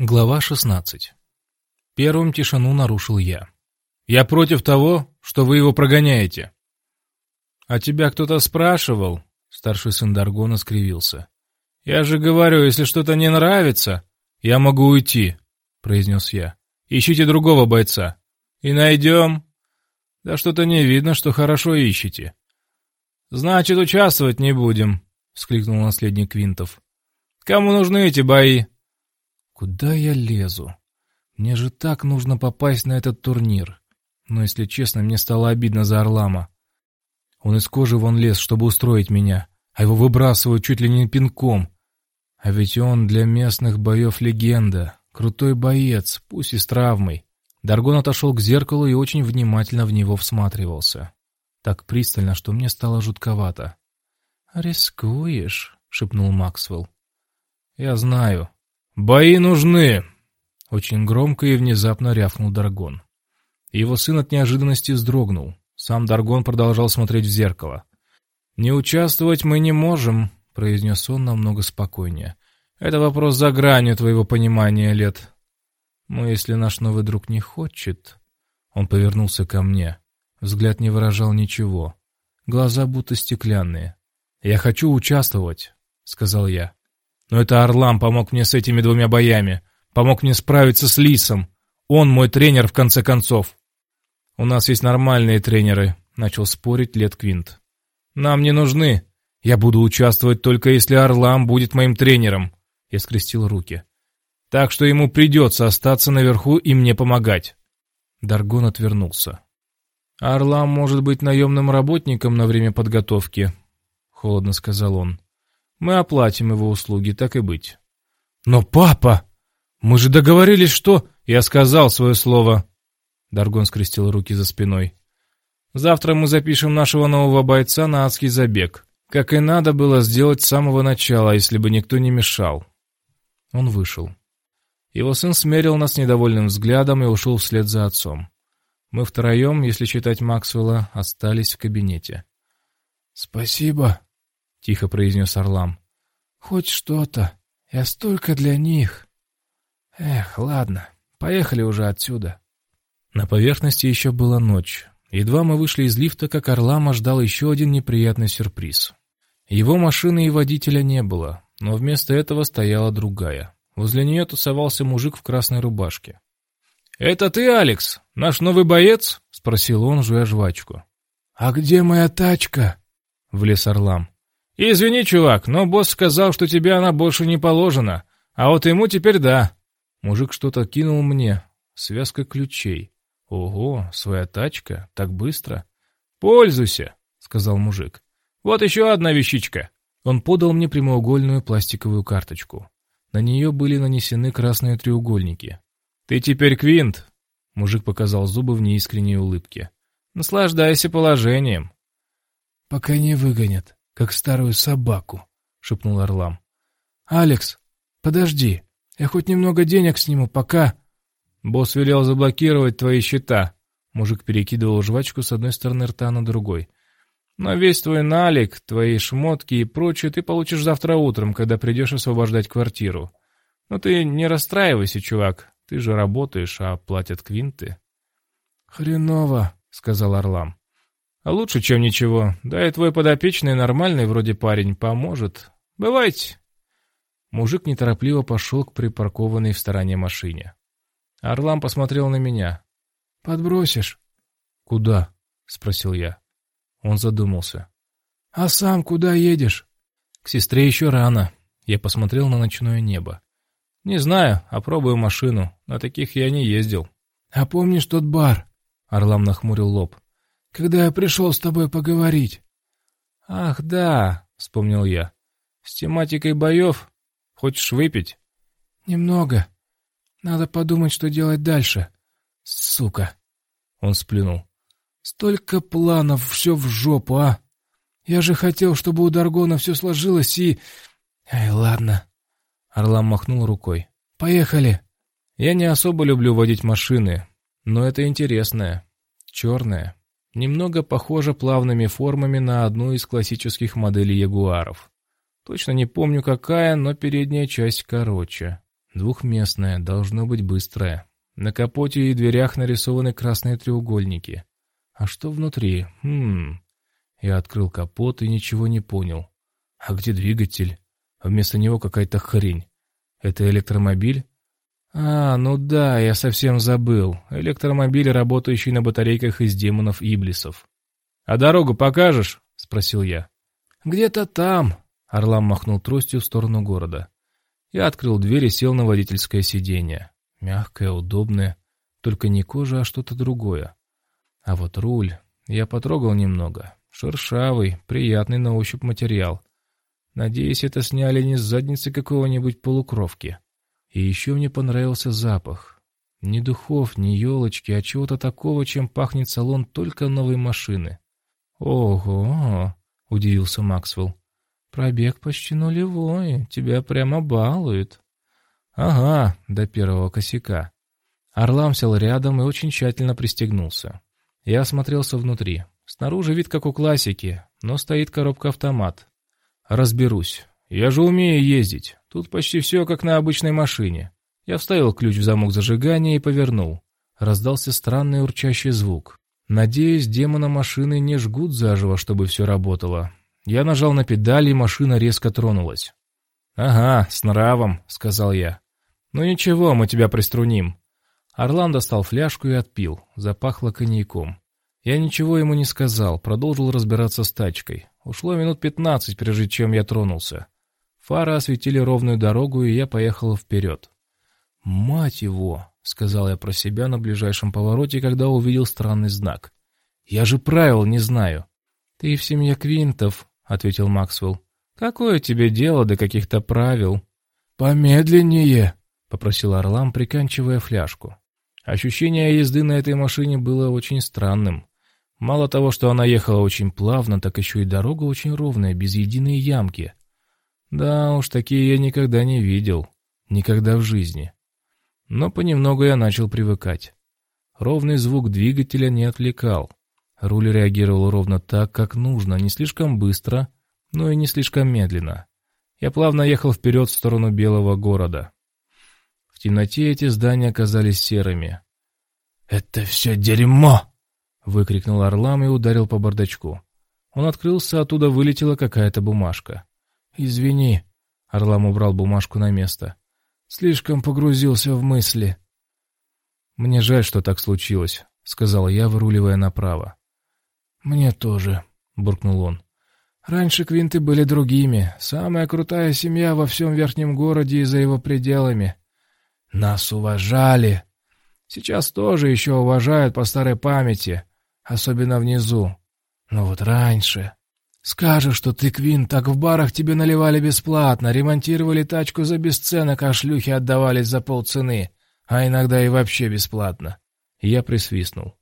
Глава 16. Первым тишину нарушил я. «Я против того, что вы его прогоняете». «А тебя кто-то спрашивал?» Старший сын Даргона скривился. «Я же говорю, если что-то не нравится, я могу уйти», — произнес я. «Ищите другого бойца». «И найдем». «Да что-то не видно, что хорошо ищете». «Значит, участвовать не будем», — вскликнул наследник Квинтов. «Кому нужны эти бои?» Куда я лезу? Мне же так нужно попасть на этот турнир. Но, если честно, мне стало обидно за Орлама. Он из кожи вон лез, чтобы устроить меня, а его выбрасывают чуть ли не пинком. А ведь он для местных боев легенда, крутой боец, пусть и с травмой. Даргон отошел к зеркалу и очень внимательно в него всматривался. Так пристально, что мне стало жутковато. «Рискуешь?» — шепнул Максвелл. «Я знаю», «Бои нужны!» — очень громко и внезапно рявкнул Даргон. Его сын от неожиданности вздрогнул. Сам Даргон продолжал смотреть в зеркало. «Не участвовать мы не можем», — произнес он намного спокойнее. «Это вопрос за гранью твоего понимания, Лет. Но если наш новый друг не хочет...» Он повернулся ко мне. Взгляд не выражал ничего. Глаза будто стеклянные. «Я хочу участвовать», — сказал я. Но это Орлам помог мне с этими двумя боями. Помог мне справиться с Лисом. Он мой тренер, в конце концов. У нас есть нормальные тренеры, начал спорить Лет Квинт. Нам не нужны. Я буду участвовать только если Орлам будет моим тренером. Я скрестил руки. Так что ему придется остаться наверху и мне помогать. Даргон отвернулся. «Орлам может быть наемным работником на время подготовки», — холодно сказал он. Мы оплатим его услуги, так и быть. Но папа! Мы же договорились, что... Я сказал свое слово. Даргон скрестил руки за спиной. Завтра мы запишем нашего нового бойца на адский забег. Как и надо было сделать с самого начала, если бы никто не мешал. Он вышел. Его сын смерил нас недовольным взглядом и ушел вслед за отцом. Мы втроем, если считать Максвелла, остались в кабинете. «Спасибо», — тихо произнес Орлам. «Хоть что-то. Я столько для них. Эх, ладно, поехали уже отсюда». На поверхности еще была ночь. Едва мы вышли из лифта, как Орлама ждал еще один неприятный сюрприз. Его машины и водителя не было, но вместо этого стояла другая. Возле нее тусовался мужик в красной рубашке. «Это ты, Алекс, наш новый боец?» — спросил он, жуя жвачку. «А где моя тачка?» — влез Орлам. «Извини, чувак, но босс сказал, что тебе она больше не положена, а вот ему теперь да». Мужик что-то кинул мне. Связка ключей. «Ого, своя тачка? Так быстро?» «Пользуйся», — сказал мужик. «Вот еще одна вещичка». Он подал мне прямоугольную пластиковую карточку. На нее были нанесены красные треугольники. «Ты теперь Квинт!» Мужик показал зубы в неискренней улыбке. «Наслаждайся положением». «Пока не выгонят», как старую собаку», — шепнул Орлам. «Алекс, подожди, я хоть немного денег сниму, пока...» «Босс велел заблокировать твои счета», — мужик перекидывал жвачку с одной стороны рта на другой. «Но весь твой налик, твои шмотки и прочее ты получишь завтра утром, когда придешь освобождать квартиру. Но ты не расстраивайся, чувак, ты же работаешь, а платят квинты». «Хреново», — сказал Орлам. А лучше, чем ничего. Да и твой подопечный нормальный вроде парень поможет. Бывайте. Мужик неторопливо пошел к припаркованной в стороне машине. Орлам посмотрел на меня. «Подбросишь?» «Куда?» — спросил я. Он задумался. «А сам куда едешь?» «К сестре еще рано». Я посмотрел на ночное небо. «Не знаю, опробую машину. На таких я не ездил». «А помнишь тот бар?» Орлам нахмурил лоб когда я пришел с тобой поговорить. — Ах, да, — вспомнил я. — С тематикой боев. Хочешь выпить? — Немного. Надо подумать, что делать дальше. Сука. Он сплюнул. Столько планов, все в жопу, а? Я же хотел, чтобы у Даргона все сложилось и... Ай, ладно. Орлам махнул рукой. Поехали. Я не особо люблю водить машины, но это интересное. Черное, Немного похожа плавными формами на одну из классических моделей ягуаров. Точно не помню какая, но передняя часть короче. Двухместная, должно быть быстрая. На капоте и дверях нарисованы красные треугольники. А что внутри? Хм... Я открыл капот и ничего не понял. А где двигатель? Вместо него какая-то хрень. Это электромобиль? А, ну да, я совсем забыл. Электромобиль, работающий на батарейках из демонов-иблисов. «А дорогу покажешь?» — спросил я. «Где-то там», — Орлам махнул тростью в сторону города. Я открыл дверь и сел на водительское сиденье. Мягкое, удобное, только не кожа, а что-то другое. А вот руль я потрогал немного. Шершавый, приятный на ощупь материал. Надеюсь, это сняли не с задницы какого-нибудь полукровки. И еще мне понравился запах. Ни духов, ни елочки, а чего-то такого, чем пахнет салон только новой машины. «Ого!» — удивился Максвелл. «Пробег почти нулевой, тебя прямо балует». «Ага, до первого косяка». Орлам сел рядом и очень тщательно пристегнулся. Я осмотрелся внутри. Снаружи вид как у классики, но стоит коробка-автомат. Разберусь. Я же умею ездить. Тут почти все как на обычной машине. Я вставил ключ в замок зажигания и повернул. Раздался странный урчащий звук. Надеюсь, демона машины не жгут заживо, чтобы все работало. Я нажал на педаль, и машина резко тронулась. «Ага, с нравом», — сказал я. «Ну ничего, мы тебя приструним». Орлан достал фляжку и отпил. Запахло коньяком. Я ничего ему не сказал, продолжил разбираться с тачкой. Ушло минут пятнадцать, прежде чем я тронулся. Фары осветили ровную дорогу, и я поехал вперед. «Мать его!» — сказал я про себя на ближайшем повороте, когда увидел странный знак. «Я же правил не знаю». «Ты в семье Квинтов», — ответил Максвелл. «Какое тебе дело до каких-то правил?» «Помедленнее», — попросил Орлам, приканчивая фляжку. Ощущение езды на этой машине было очень странным. Мало того, что она ехала очень плавно, так еще и дорога очень ровная, без единой ямки. Да уж, такие я никогда не видел. Никогда в жизни. Но понемногу я начал привыкать. Ровный звук двигателя не отвлекал. Руль реагировал ровно так, как нужно, не слишком быстро, но и не слишком медленно. Я плавно ехал вперед в сторону белого города. В темноте эти здания оказались серыми. «Это все дерьмо!» выкрикнул Орлам и ударил по бардачку. Он открылся, оттуда вылетела какая-то бумажка. «Извини», — Орлам убрал бумажку на место. «Слишком погрузился в мысли». «Мне жаль, что так случилось», — сказал я, выруливая направо. «Мне тоже», — буркнул он. «Раньше квинты были другими. Самая крутая семья во всем верхнем городе и за его пределами. Нас уважали. Сейчас тоже еще уважают по старой памяти особенно внизу. Но вот раньше... Скажешь, что ты Квин, так в барах тебе наливали бесплатно, ремонтировали тачку за бесценок, а шлюхи отдавались за полцены, а иногда и вообще бесплатно. Я присвистнул.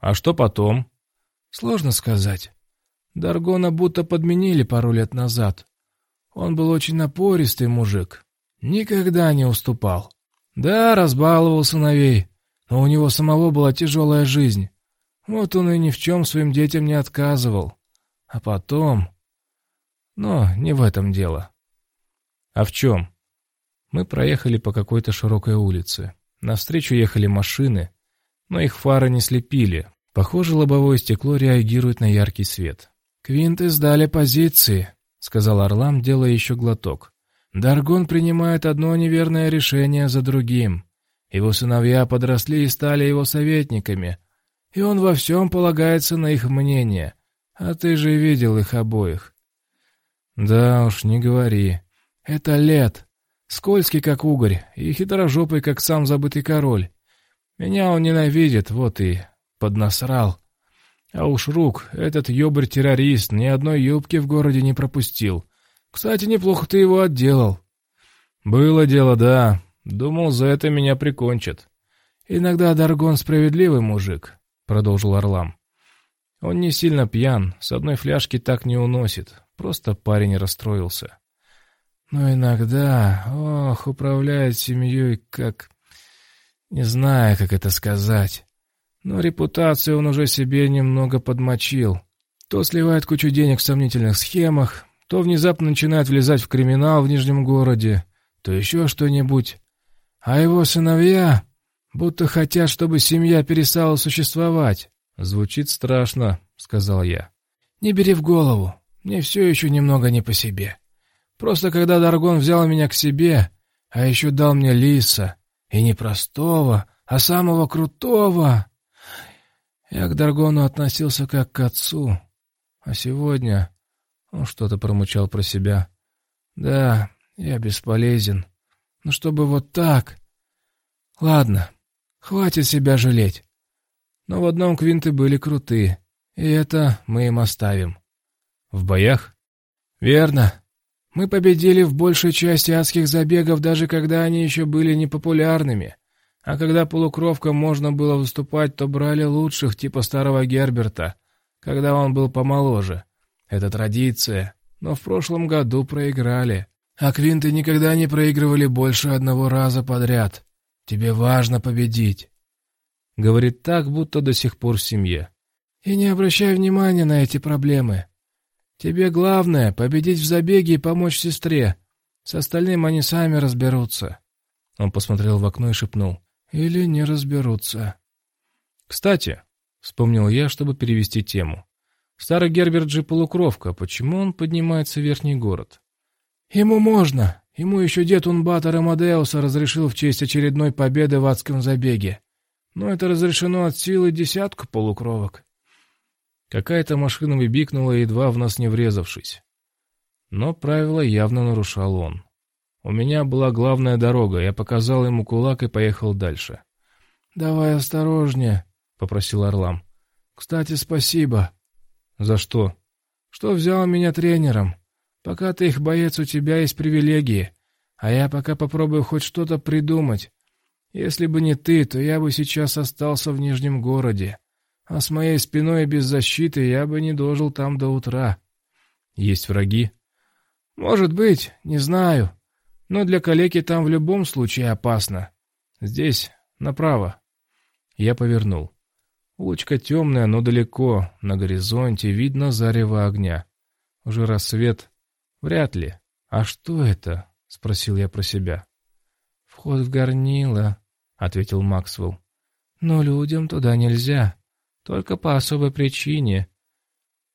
А что потом? Сложно сказать. Даргона будто подменили пару лет назад. Он был очень напористый мужик. Никогда не уступал. Да, разбаловал сыновей, но у него самого была тяжелая жизнь. Вот он и ни в чем своим детям не отказывал. А потом... Но не в этом дело. А в чем? Мы проехали по какой-то широкой улице. Навстречу ехали машины, но их фары не слепили. Похоже, лобовое стекло реагирует на яркий свет. «Квинты сдали позиции», — сказал Орлам, делая еще глоток. «Даргон принимает одно неверное решение за другим. Его сыновья подросли и стали его советниками, и он во всем полагается на их мнение. А ты же видел их обоих. Да уж, не говори. Это лет. Скользкий, как угорь, и хитрожопый, как сам забытый король. Меня он ненавидит, вот и поднасрал. А уж Рук, этот ёбарь-террорист, ни одной юбки в городе не пропустил. Кстати, неплохо ты его отделал. Было дело, да. Думал, за это меня прикончат. Иногда Даргон справедливый мужик, продолжил Орлам. Он не сильно пьян, с одной фляжки так не уносит. Просто парень расстроился. Но иногда, ох, управляет семьей как... Не знаю, как это сказать. Но репутацию он уже себе немного подмочил. То сливает кучу денег в сомнительных схемах, то внезапно начинает влезать в криминал в Нижнем городе, то еще что-нибудь. а его сыновья будто хотят, чтобы семья перестала существовать. Звучит страшно, сказал я. Не бери в голову, мне все еще немного не по себе. Просто когда Даргон взял меня к себе, а еще дал мне лиса, и не простого, а самого крутого, я к Даргону относился как к отцу. А сегодня... Он что-то промучал про себя. Да, я бесполезен. Но чтобы вот так... Ладно, хватит себя жалеть. Но в одном квинты были крутые, и это мы им оставим. В боях? Верно. Мы победили в большей части адских забегов, даже когда они еще были непопулярными. А когда полукровкам можно было выступать, то брали лучших, типа старого Герберта, когда он был помоложе. Это традиция. Но в прошлом году проиграли. А квинты никогда не проигрывали больше одного раза подряд. Тебе важно победить. Говорит так, будто до сих пор в семье. И не обращай внимания на эти проблемы. Тебе главное — победить в забеге и помочь сестре. С остальным они сами разберутся. Он посмотрел в окно и шепнул. Или не разберутся. Кстати, вспомнил я, чтобы перевести тему. Старый Герберт же полукровка, почему он поднимается в верхний город? Ему можно. Ему еще дед Унбатор Амадеуса разрешил в честь очередной победы в адском забеге. Но это разрешено от силы десятку полукровок. Какая-то машина выбикнула, едва в нас не врезавшись. Но правила явно нарушал он. У меня была главная дорога, я показал ему кулак и поехал дальше. «Давай осторожнее», — попросил Орлам. «Кстати, спасибо». «За что?» «Что взял меня тренером. Пока ты их боец, у тебя есть привилегии, а я пока попробую хоть что-то придумать. Если бы не ты, то я бы сейчас остался в Нижнем городе, а с моей спиной без защиты я бы не дожил там до утра». «Есть враги?» «Может быть, не знаю». Но для калеки там в любом случае опасно. Здесь, направо. Я повернул. Улочка темная, но далеко. На горизонте видно зарево огня. Уже рассвет. Вряд ли. А что это? Спросил я про себя. Вход в горнило, ответил Максвелл. Но людям туда нельзя. Только по особой причине.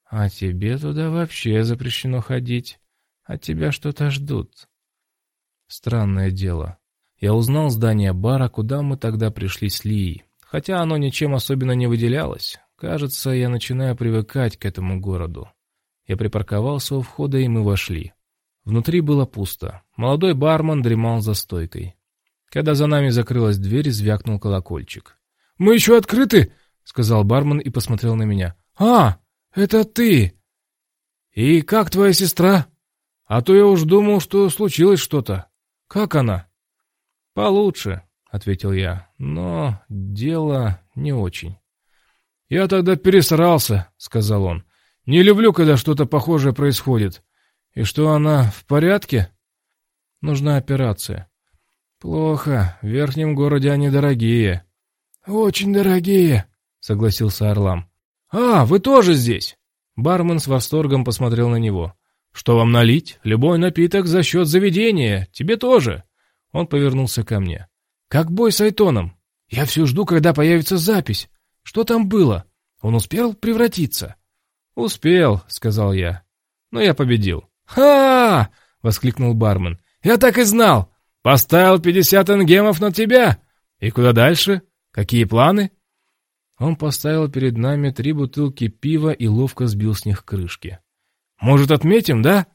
А тебе туда вообще запрещено ходить. От тебя что-то ждут. Странное дело. Я узнал здание бара, куда мы тогда пришли с Лией. Хотя оно ничем особенно не выделялось. Кажется, я начинаю привыкать к этому городу. Я припарковался у входа, и мы вошли. Внутри было пусто. Молодой бармен дремал за стойкой. Когда за нами закрылась дверь, звякнул колокольчик. «Мы еще открыты!» — сказал бармен и посмотрел на меня. «А, это ты! И как твоя сестра? А то я уж думал, что случилось что-то». Как она? Получше, ответил я. Но дело не очень. Я тогда пересрался, сказал он. Не люблю, когда что-то похожее происходит. И что она в порядке? Нужна операция. Плохо. В верхнем городе они дорогие. Очень дорогие, согласился Орлам. А, вы тоже здесь? Бармен с восторгом посмотрел на него. «Что вам налить? Любой напиток за счет заведения. Тебе тоже». Он повернулся ко мне. «Как бой с Айтоном? Я все жду, когда появится запись. Что там было? Он успел превратиться?» «Успел», — сказал я. «Но я победил». «Ха!» — воскликнул бармен. «Я так и знал! Поставил пятьдесят энгемов на тебя! И куда дальше? Какие планы?» Он поставил перед нами три бутылки пива и ловко сбил с них крышки. Может, отметим, да?»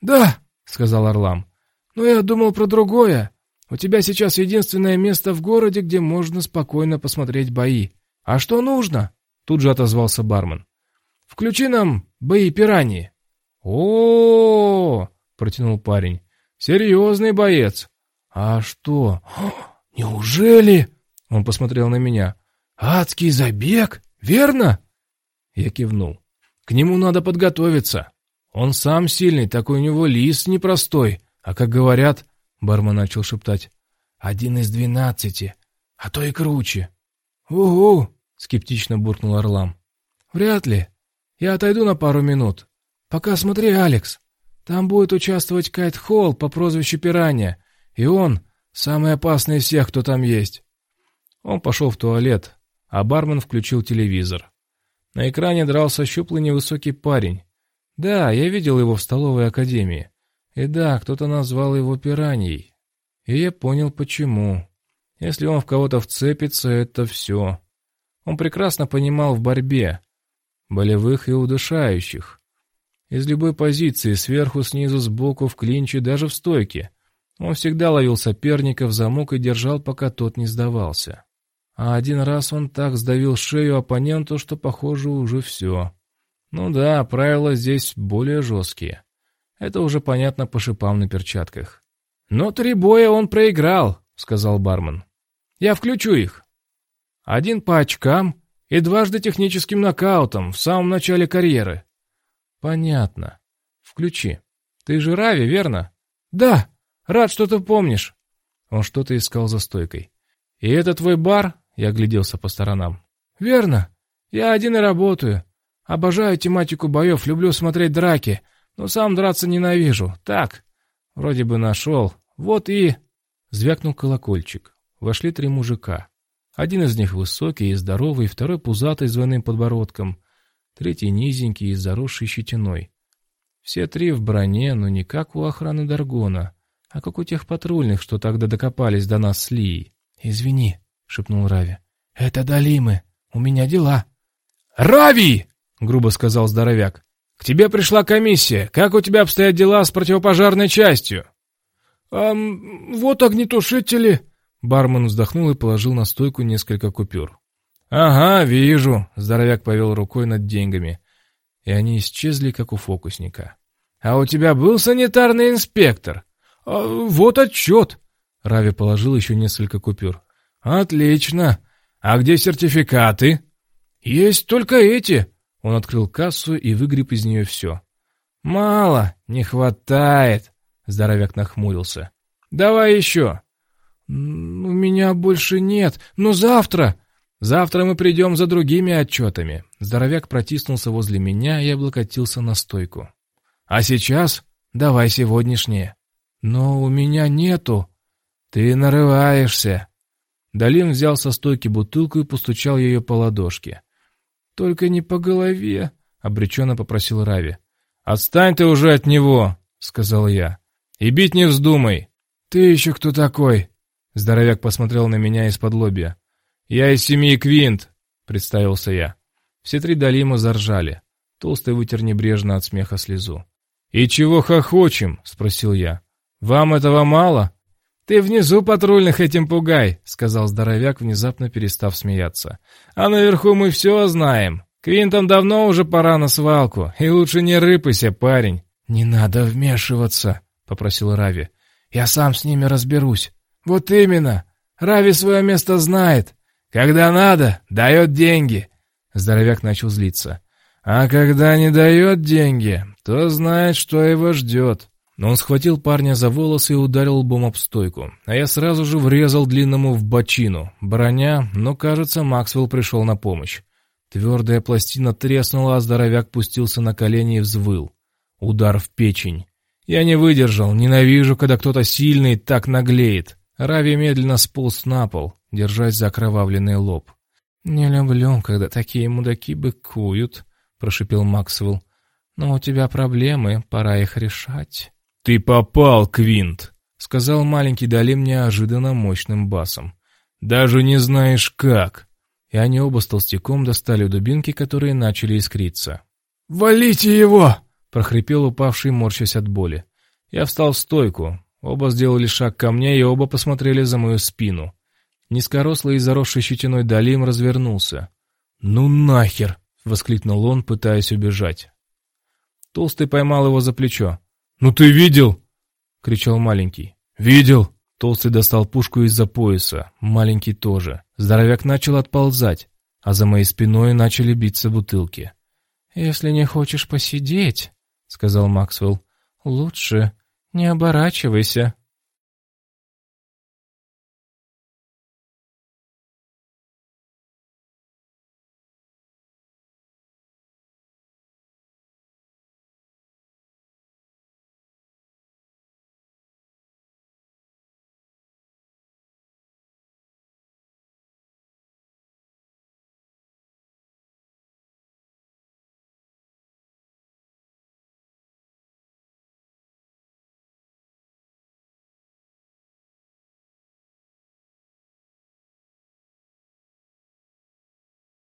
«Да», — сказал Орлам. «Но я думал про другое. У тебя сейчас единственное место в городе, где можно спокойно посмотреть бои. А что нужно?» Тут же отозвался бармен. «Включи нам бои пираньи». О, протянул парень. «Серьезный боец». «А что? Неужели?» Он посмотрел на меня. «Адский забег, верно?» Я кивнул. К нему надо подготовиться. Он сам сильный, такой у него лис непростой. А как говорят, бармен начал шептать, один из двенадцати, а то и круче. «Угу!» — скептично буркнул Орлам. «Вряд ли. Я отойду на пару минут. Пока смотри, Алекс. Там будет участвовать Кайт Холл по прозвищу Пиранья, и он Самый опасный из всех, кто там есть. Он пошел в туалет, а бармен включил телевизор. На экране дрался щуплый невысокий парень. Да, я видел его в столовой академии. И да, кто-то назвал его пираньей. И я понял, почему. Если он в кого-то вцепится, это все. Он прекрасно понимал в борьбе, болевых и удушающих. Из любой позиции, сверху, снизу, сбоку, в клинче, даже в стойке. Он всегда ловил соперника в замок и держал, пока тот не сдавался. А один раз он так сдавил шею оппоненту, что, похоже, уже все. Ну да, правила здесь более жесткие. Это уже понятно по шипам на перчатках. «Но три боя он проиграл», — сказал бармен. «Я включу их. Один по очкам и дважды техническим нокаутом в самом начале карьеры». «Понятно. Включи. Ты же Рави, верно?» «Да. Рад, что ты помнишь». Он что-то искал за стойкой. «И это твой бар?» Я огляделся по сторонам. «Верно. Я один и работаю. Обожаю тематику боев, люблю смотреть драки, но сам драться ненавижу. Так, вроде бы нашел. Вот и...» Звякнул колокольчик. Вошли три мужика. Один из них высокий и здоровый, второй пузатый с двойным подбородком, третий низенький и заросший щетиной. Все три в броне, но не как у охраны Даргона, а как у тех патрульных, что тогда докопались до нас с Лией. «Извини», шепнул Рави. «Это Далимы. У меня дела». «Рави!» — грубо сказал здоровяк. «К тебе пришла комиссия. Как у тебя обстоят дела с противопожарной частью?» «Эм, вот огнетушители...» Бармен вздохнул и положил на стойку несколько купюр. «Ага, вижу», — здоровяк повел рукой над деньгами. И они исчезли, как у фокусника. «А у тебя был санитарный инспектор?» А, «Вот отчет». Рави положил еще несколько купюр. «Отлично! А где сертификаты?» «Есть только эти!» Он открыл кассу и выгреб из нее все. «Мало, не хватает!» Здоровяк нахмурился. «Давай еще!» «У меня больше нет, но завтра...» «Завтра мы придем за другими отчетами». Здоровяк протиснулся возле меня и облокотился на стойку. «А сейчас давай сегодняшнее». «Но у меня нету». «Ты нарываешься», Далин взял со стойки бутылку и постучал ее по ладошке. «Только не по голове», — обреченно попросил Рави. «Отстань ты уже от него», — сказал я. «И бить не вздумай». «Ты еще кто такой?» Здоровяк посмотрел на меня из-под лобья. «Я из семьи Квинт», — представился я. Все три Далима заржали. Толстый вытер небрежно от смеха слезу. «И чего хохочем?» — спросил я. «Вам этого мало?» «Ты внизу патрульных этим пугай», — сказал здоровяк, внезапно перестав смеяться. «А наверху мы все знаем. Квинтам давно уже пора на свалку, и лучше не рыпайся, парень». «Не надо вмешиваться», — попросил Рави. «Я сам с ними разберусь». «Вот именно. Рави свое место знает. Когда надо, дает деньги». Здоровяк начал злиться. «А когда не дает деньги, то знает, что его ждет». Но он схватил парня за волосы и ударил лбом об стойку, а я сразу же врезал длинному в бочину, броня, но, кажется, Максвелл пришел на помощь. Твердая пластина треснула, а здоровяк пустился на колени и взвыл. Удар в печень. Я не выдержал, ненавижу, когда кто-то сильный так наглеет. Рави медленно сполз на пол, держась за окровавленный лоб. «Не люблю, когда такие мудаки быкуют», — прошипел Максвелл. «Но у тебя проблемы, пора их решать». «Ты попал, Квинт!» — сказал маленький Далим неожиданно мощным басом. «Даже не знаешь как!» И они оба с толстяком достали дубинки, которые начали искриться. «Валите его!» — прохрипел упавший, морщась от боли. Я встал в стойку. Оба сделали шаг ко мне, и оба посмотрели за мою спину. Низкорослый и заросший щетиной Далим развернулся. «Ну нахер!» — воскликнул он, пытаясь убежать. Толстый поймал его за плечо. «Ну ты видел?» — кричал маленький. «Видел!» Толстый достал пушку из-за пояса, маленький тоже. Здоровяк начал отползать, а за моей спиной начали биться бутылки. «Если не хочешь посидеть», — сказал Максвелл, — «лучше не оборачивайся».